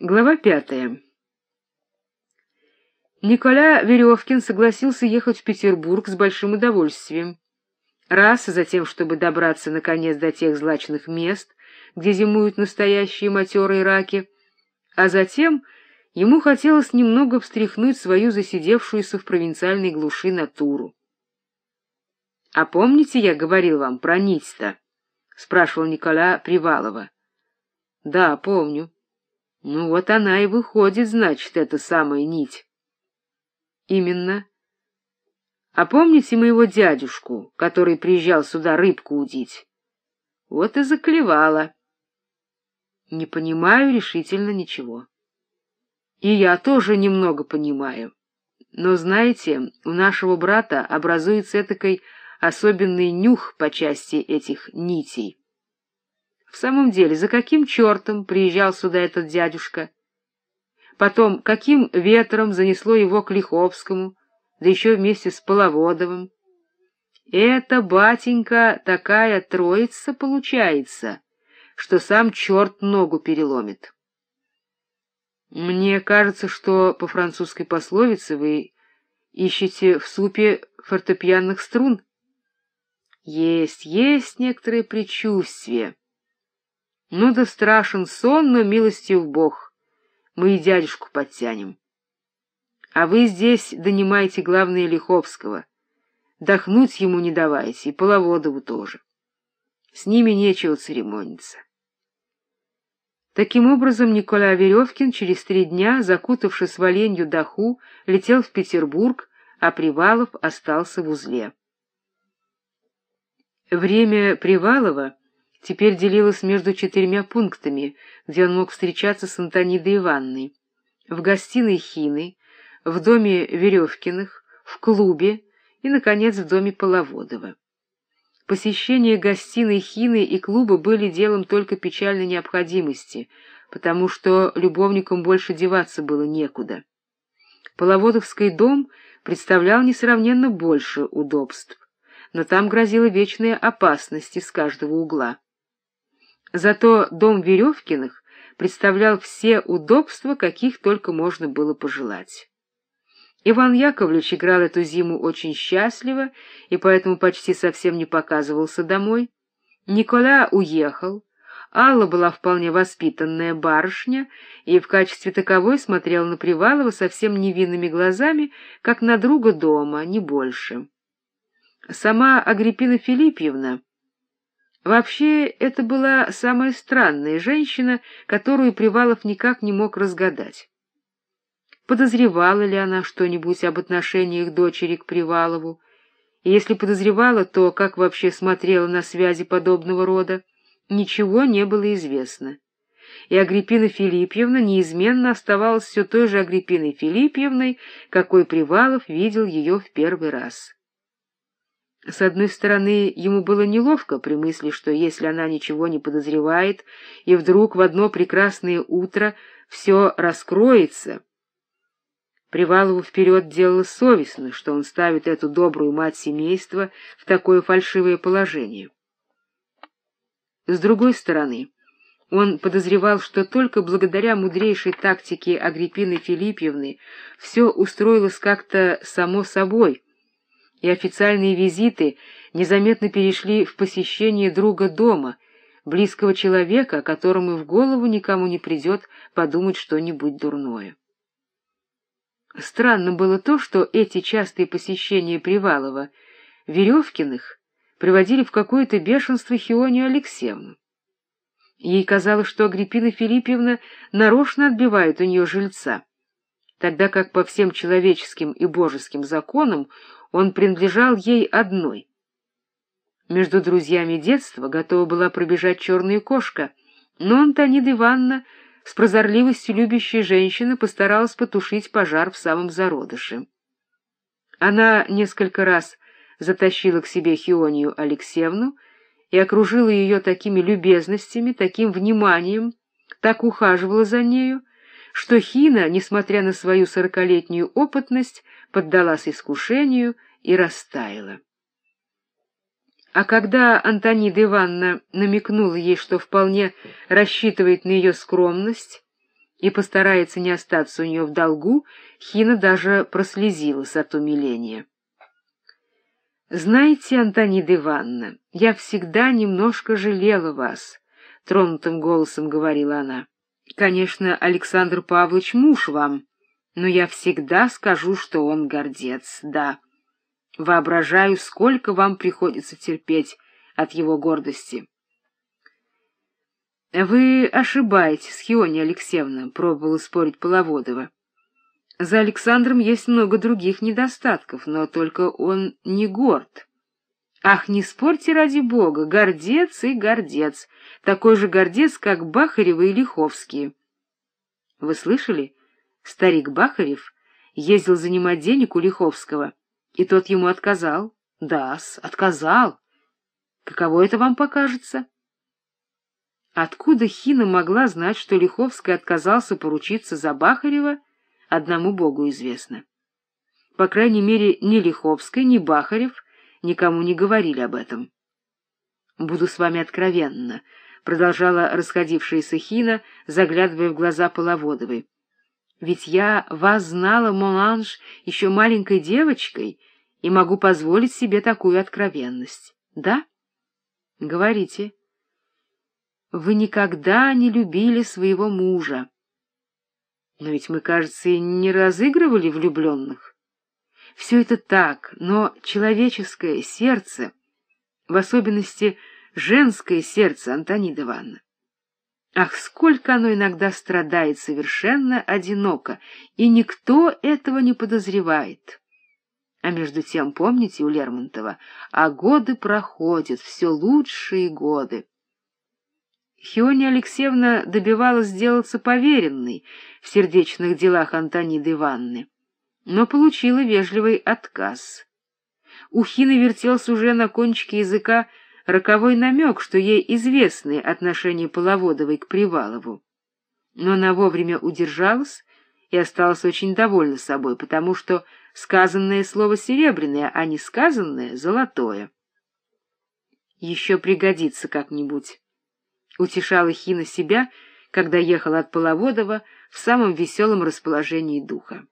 Глава пятая. Николя Веревкин согласился ехать в Петербург с большим удовольствием. Раз, за тем, чтобы добраться, наконец, до тех злачных мест, где зимуют настоящие матерые раки, а затем ему хотелось немного встряхнуть свою засидевшуюся в провинциальной глуши натуру. — А помните, я говорил вам про нить-то? — спрашивал Николя Привалова. — Да, помню. Ну вот она и выходит, значит, эта самая нить. Именно. А помните моего дядюшку, который приезжал сюда рыбку удить? Вот и заклевала. Не понимаю решительно ничего. И я тоже немного понимаю. Но, знаете, у нашего брата образуется этакой особенный нюх по части этих нитей. В самом деле, за каким чертом приезжал сюда этот дядюшка? Потом, каким ветром занесло его к Лиховскому, да еще вместе с Половодовым? Это, батенька, такая троица получается, что сам черт ногу переломит. Мне кажется, что по французской пословице вы ищете в супе фортепианных струн. Есть, есть некоторые предчувствия. Ну да страшен сон, но милостив Бог. Мы и дядюшку подтянем. А вы здесь донимаете главное Лиховского. Дохнуть ему не давайте, и Половодову тоже. С ними нечего церемониться. Таким образом, Николай Веревкин через три дня, закутавшись в оленью даху, летел в Петербург, а Привалов остался в узле. Время Привалова теперь делилась между четырьмя пунктами, где он мог встречаться с Антонидой Ивановной. В гостиной Хины, в доме Веревкиных, в клубе и, наконец, в доме Половодова. Посещение гостиной Хины и клуба были делом только печальной необходимости, потому что любовникам больше деваться было некуда. Половодовский дом представлял несравненно больше удобств, но там грозила вечная опасность из каждого угла. Зато дом Веревкиных представлял все удобства, каких только можно было пожелать. Иван Яковлевич играл эту зиму очень счастливо и поэтому почти совсем не показывался домой. Никола уехал, Алла была вполне воспитанная барышня и в качестве таковой смотрела на Привалова совсем невинными глазами, как на друга дома, не больше. Сама Агриппина Филиппьевна Вообще, это была самая странная женщина, которую Привалов никак не мог разгадать. Подозревала ли она что-нибудь об отношениях дочери к Привалову? И если подозревала, то как вообще смотрела на связи подобного рода? Ничего не было известно. И Агриппина Филиппьевна неизменно оставалась все той же Агриппиной Филиппьевной, какой Привалов видел ее в первый раз. С одной стороны, ему было неловко при мысли, что если она ничего не подозревает, и вдруг в одно прекрасное утро все раскроется. Привалову вперед делало совестно, что он ставит эту добрую мать семейства в такое фальшивое положение. С другой стороны, он подозревал, что только благодаря мудрейшей тактике Агриппины Филиппьевны все устроилось как-то само собой — и официальные визиты незаметно перешли в посещение друга дома, близкого человека, которому в голову никому не придет подумать что-нибудь дурное. Странно было то, что эти частые посещения Привалова, Веревкиных, приводили в какое-то бешенство Хионию Алексеевну. Ей казалось, что Агриппина Филиппьевна нарочно отбивает у нее жильца, тогда как по всем человеческим и божеским законам он принадлежал ей одной. Между друзьями детства готова была пробежать черная кошка, но Антонида Ивановна, с прозорливостью любящей женщины, постаралась потушить пожар в самом зародыше. Она несколько раз затащила к себе Хионию Алексеевну и окружила ее такими любезностями, таким вниманием, так ухаживала за нею, что Хина, несмотря на свою сорокалетнюю опытность, поддалась искушению и растаяла. А когда Антонида Ивановна намекнула ей, что вполне рассчитывает на ее скромность, и постарается не остаться у нее в долгу, Хина даже прослезилась от умиления. «Знаете, Антонида Ивановна, я всегда немножко жалела вас», — тронутым голосом говорила она. «Конечно, Александр Павлович муж вам, но я всегда скажу, что он гордец, да. Воображаю, сколько вам приходится терпеть от его гордости». «Вы ошибаетесь, Хиония Алексеевна», — пробовала спорить Половодова. За Александром есть много других недостатков, но только он не горд. Ах, не спорьте ради бога, гордец и гордец, такой же гордец, как Бахаревы и Лиховские. Вы слышали? Старик Бахарев ездил занимать денег у Лиховского, и тот ему отказал. Да-с, отказал. Каково это вам покажется? Откуда Хина могла знать, что Лиховский отказался поручиться за Бахарева, одному Богу известно. По крайней мере, ни Лиховская, ни Бахарев никому не говорили об этом. «Буду с вами откровенна», — продолжала расходившаяся Хина, заглядывая в глаза Половодовой. «Ведь я вас знала, Моланж, еще маленькой девочкой, и могу позволить себе такую откровенность. Да? Говорите. Вы никогда не любили своего мужа. Но ведь мы, кажется, и не разыгрывали влюбленных. Все это так, но человеческое сердце, в особенности женское сердце Антонида Ивановна, Ах, сколько оно иногда страдает совершенно одиноко, и никто этого не подозревает. А между тем, помните у Лермонтова, а годы проходят, все лучшие годы. Хиония Алексеевна добивалась сделаться поверенной в сердечных делах Антониды Ивановны, но получила вежливый отказ. У Хины вертелся уже на кончике языка роковой намек, что ей известны отношения Половодовой к Привалову. Но она вовремя удержалась и осталась очень довольна собой, потому что сказанное слово серебряное, а не сказанное — золотое. Еще пригодится как-нибудь утешала Хина себя, когда ехала от Половодова в самом веселом расположении духа.